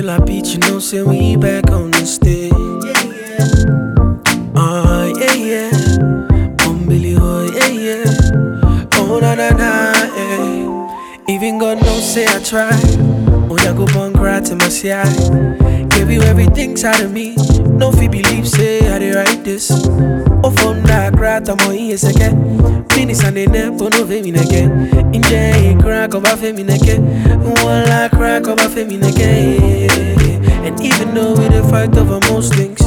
till I beat you, know, say we back on the stage. Yeah, yeah. Uh, yeah, yeah. One million, oh, yeah, yeah. Oh, na, na, na, eh. Even God knows, say I try. Oh, yeah, go bon cry to my side. Give you everything side of me. No fee believe, say I did write this. Oh, from that cry, I'm on here again. Finish and then never no fame again. In Jay, crack over fame again. One like crack over fame again. And even though we dey fight over most things.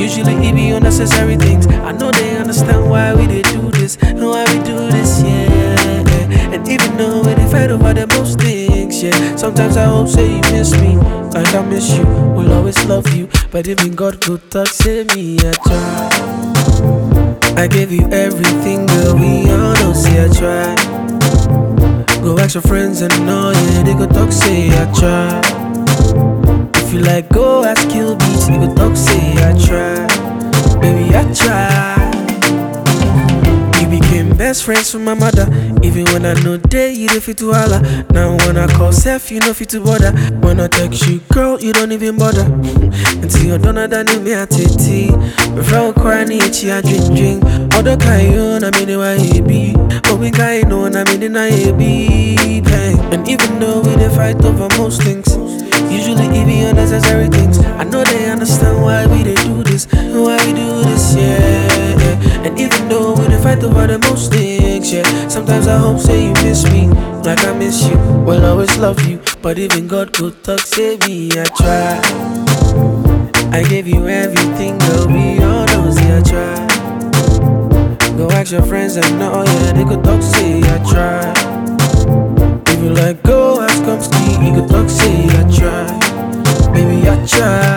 Usually it be unnecessary things. I know they understand why we dey do yeah. Sometimes I hope say you miss me, like I miss you. We'll always love you, but even God could talk, say me I try. I gave you everything, girl. We all know, say I try. Go ask your friends and know, yeah, they go talk, say I try. If you like, go ask Killbeatz, they go talk, say I try. Baby, I try. You best friends with my mother. Even when I know day, you don't fit to holla. Now when I call self, you know fit to bother. When I text you, girl, you don't even bother. Until you're done, I done me a titty. Before crying, each I drink, drink. Other kind, I mean, he be. But we got no, I mean, I be. And even though we dey fight over most things. Usually be unnecessary things. I know they understand why we dey do this, why we do this, yeah. Yeah. And even though we dey fight over the most things, yeah. Sometimes I hope say you miss me, like I miss you. Will always love you, but even God could talk, say me I try. I gave you everything, girl. We all know, say I try. Go ask your friends and know, yeah, they could talk, say I try. If you like go ask Komski, he could talk, say I try. Baby, I try.